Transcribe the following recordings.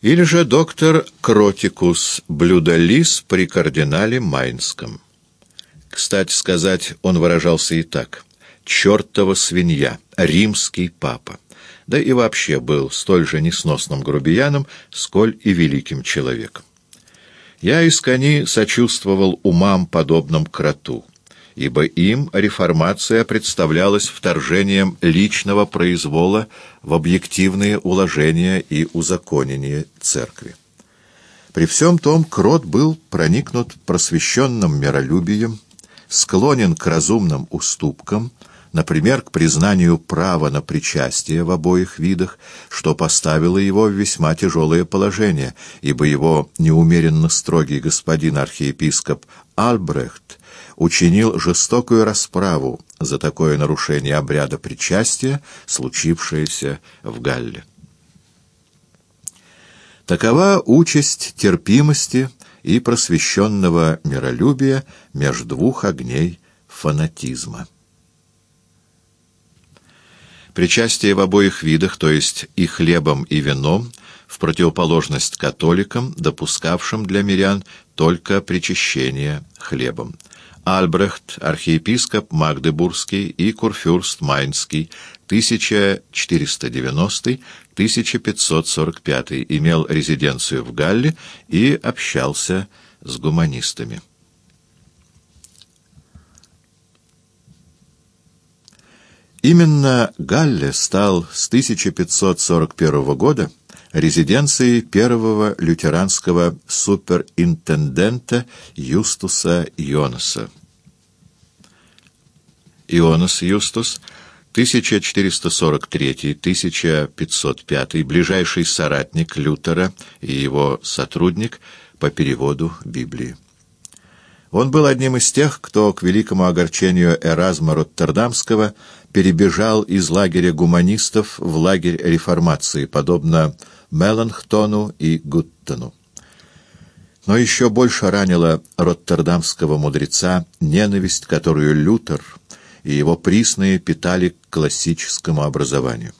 Или же доктор Кротикус, блюдолиз при кардинале Майнском. Кстати сказать, он выражался и так. «Чертова свинья, римский папа». Да и вообще был столь же несносным грубияном, сколь и великим человеком. Я искони сочувствовал умам, подобным Кроту, ибо им реформация представлялась вторжением личного произвола в объективные уложения и узаконение церкви. При всем том Крот был проникнут просвещенным миролюбием, склонен к разумным уступкам, например, к признанию права на причастие в обоих видах, что поставило его в весьма тяжелое положение, ибо его неумеренно строгий господин архиепископ Альбрехт учинил жестокую расправу за такое нарушение обряда причастия, случившееся в Галле. Такова участь терпимости и просвещенного миролюбия между двух огней фанатизма. Причастие в обоих видах, то есть и хлебом, и вином, в противоположность католикам, допускавшим для мирян только причащение хлебом. Альбрехт, архиепископ Магдебургский и курфюрст Майнский, 1490-1545, имел резиденцию в Галле и общался с гуманистами. Именно Галле стал с 1541 года резиденцией первого лютеранского суперинтендента Юстуса Йонаса. Ионас Юстус, 1443-1505, ближайший соратник Лютера и его сотрудник по переводу Библии. Он был одним из тех, кто, к великому огорчению Эразма Роттердамского, перебежал из лагеря гуманистов в лагерь реформации, подобно Меланхтону и Гуттону. Но еще больше ранила роттердамского мудреца ненависть, которую Лютер и его присные питали к классическому образованию.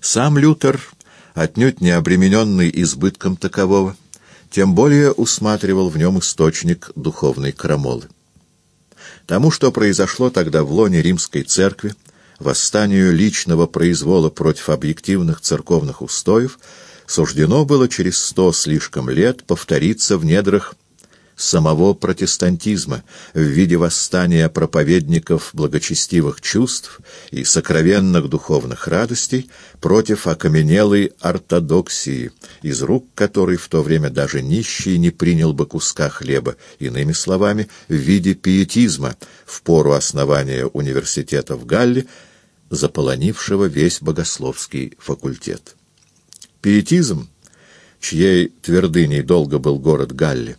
Сам Лютер, отнюдь не обремененный избытком такового, тем более усматривал в нем источник духовной крамолы. Тому, что произошло тогда в лоне римской церкви, восстанию личного произвола против объективных церковных устоев, суждено было через сто слишком лет повториться в недрах самого протестантизма в виде восстания проповедников благочестивых чувств и сокровенных духовных радостей против окаменелой ортодоксии, из рук которой в то время даже нищий не принял бы куска хлеба, иными словами, в виде пиетизма в пору основания университета в Галле, заполонившего весь богословский факультет. Пиетизм, чьей твердыней долго был город Галли,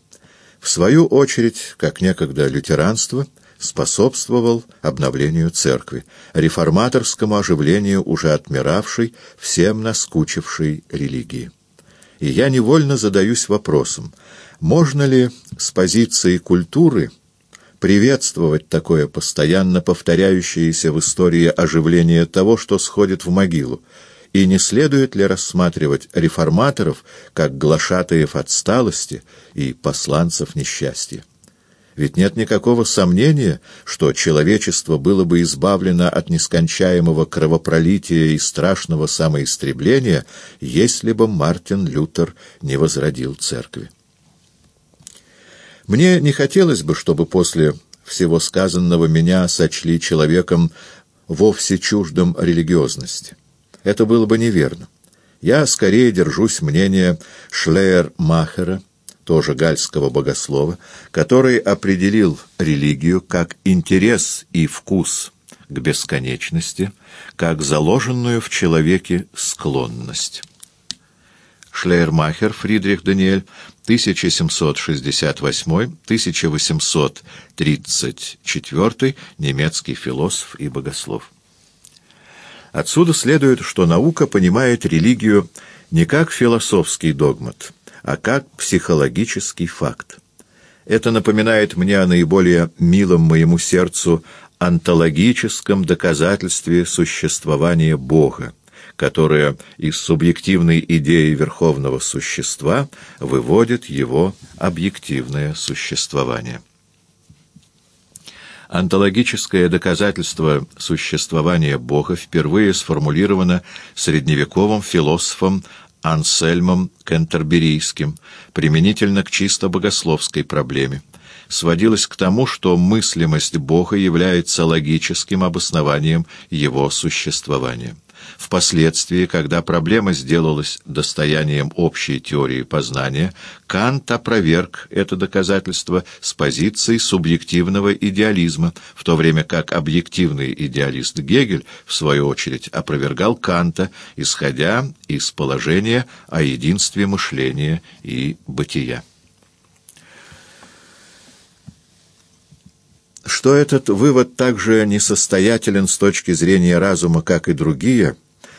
в свою очередь, как некогда лютеранство, способствовал обновлению церкви, реформаторскому оживлению уже отмиравшей, всем наскучившей религии. И я невольно задаюсь вопросом, можно ли с позиции культуры приветствовать такое постоянно повторяющееся в истории оживление того, что сходит в могилу, и не следует ли рассматривать реформаторов как глашатаев отсталости и посланцев несчастья? Ведь нет никакого сомнения, что человечество было бы избавлено от нескончаемого кровопролития и страшного самоистребления, если бы Мартин Лютер не возродил церкви. Мне не хотелось бы, чтобы после всего сказанного меня сочли человеком вовсе чуждым религиозности. Это было бы неверно. Я скорее держусь мнения Шлейер-Махера, тоже гальского богослова, который определил религию как интерес и вкус к бесконечности, как заложенную в человеке склонность. Шлейермахер Фридрих Даниэль, 1768-1834, немецкий философ и богослов. Отсюда следует, что наука понимает религию не как философский догмат, а как психологический факт. Это напоминает мне о наиболее милом моему сердцу онтологическом доказательстве существования Бога, которая из субъективной идеи верховного существа выводит его объективное существование. Онтологическое доказательство существования Бога впервые сформулировано средневековым философом Ансельмом Кентерберийским, применительно к чисто богословской проблеме сводилось к тому, что мыслимость Бога является логическим обоснованием его существования. Впоследствии, когда проблема сделалась достоянием общей теории познания, Кант опроверг это доказательство с позиции субъективного идеализма, в то время как объективный идеалист Гегель, в свою очередь, опровергал Канта, исходя из положения о единстве мышления и бытия. Что этот вывод также несостоятелен с точки зрения разума, как и другие,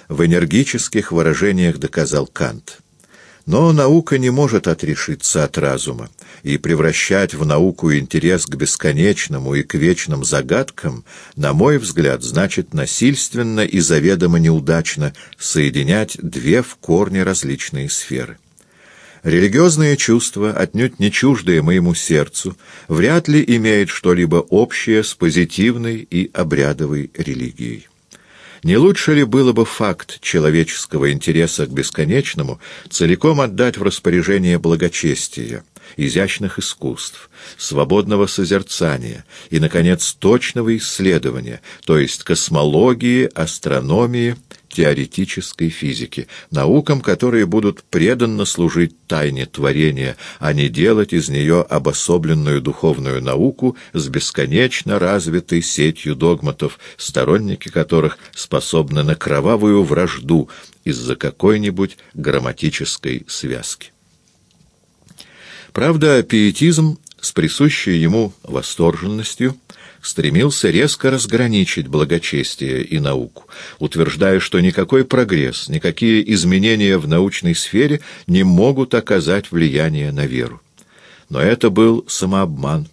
в энергических выражениях доказал Кант. Но наука не может отрешиться от разума, и превращать в науку интерес к бесконечному и к вечным загадкам, на мой взгляд, значит насильственно и заведомо неудачно соединять две в корне различные сферы. Религиозные чувства, отнюдь не чуждые моему сердцу, вряд ли имеют что-либо общее с позитивной и обрядовой религией. Не лучше ли было бы факт человеческого интереса к бесконечному целиком отдать в распоряжение благочестия, изящных искусств, свободного созерцания и, наконец, точного исследования, то есть космологии, астрономии, теоретической физики, наукам, которые будут преданно служить тайне творения, а не делать из нее обособленную духовную науку с бесконечно развитой сетью догматов, сторонники которых способны на кровавую вражду из-за какой-нибудь грамматической связки. Правда, пиетизм с присущей ему восторженностью стремился резко разграничить благочестие и науку, утверждая, что никакой прогресс, никакие изменения в научной сфере не могут оказать влияние на веру. Но это был самообман,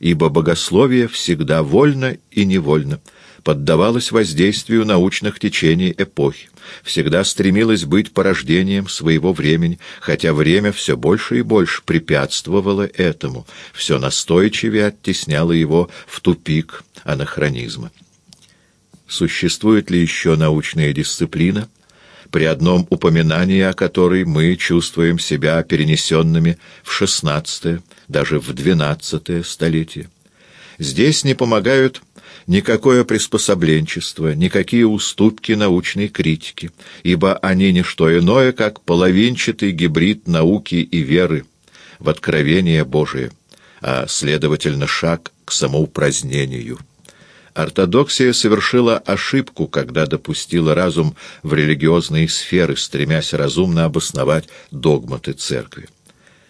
ибо богословие всегда вольно и невольно, поддавалась воздействию научных течений эпохи, всегда стремилась быть порождением своего времени, хотя время все больше и больше препятствовало этому, все настойчивее оттесняло его в тупик анахронизма. Существует ли еще научная дисциплина, при одном упоминании о которой мы чувствуем себя перенесенными в XVI, даже в XII столетие? Здесь не помогают никакое приспособленчество, никакие уступки научной критики, ибо они не что иное, как половинчатый гибрид науки и веры в откровение Божие, а, следовательно, шаг к самоупразднению. Ортодоксия совершила ошибку, когда допустила разум в религиозные сферы, стремясь разумно обосновать догматы церкви.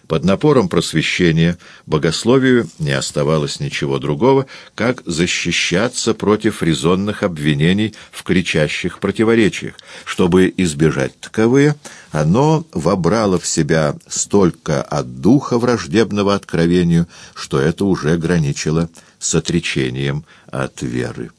Под напором просвещения богословию не оставалось ничего другого, как защищаться против резонных обвинений в кричащих противоречиях. Чтобы избежать таковые, оно вобрало в себя столько от духа враждебного откровению, что это уже граничило с отречением от веры.